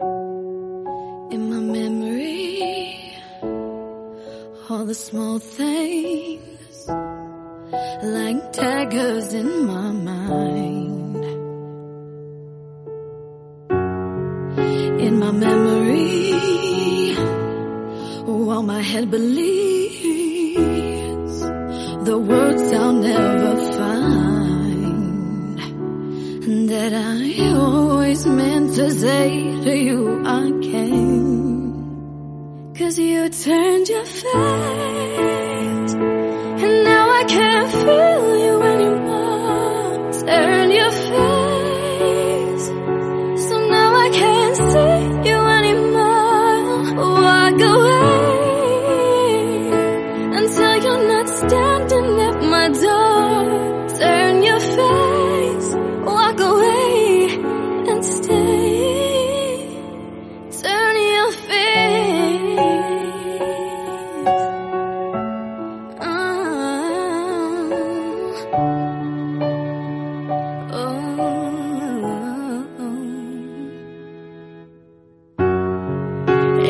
In my memory, all the small things like daggers in my mind. In my memory, while my head believes the words I'll never find that I meant to say to you I came. Cause you turned your face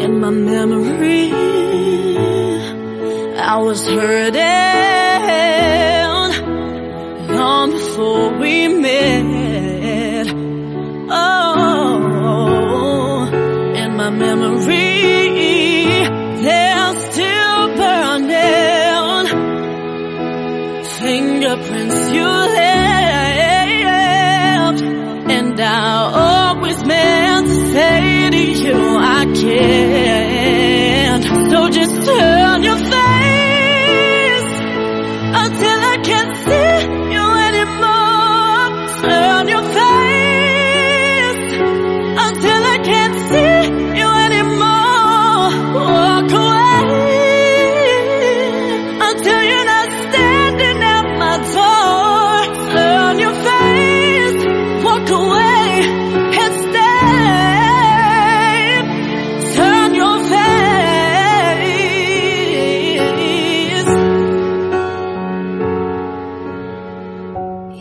In my memory, I was hurting long before we met. Oh, in my memory, they're still burning. Fingerprints you left,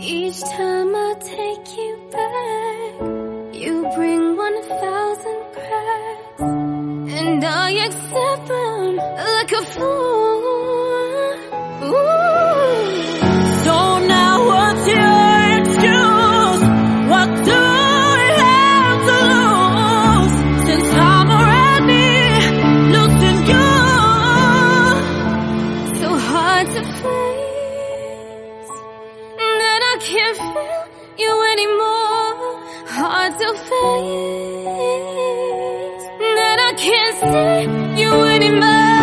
Each time I take you back, you bring one thousand cracks, and I accept them like a fool. Ooh. Can't feel you anymore. Hard to face that I can't see you anymore.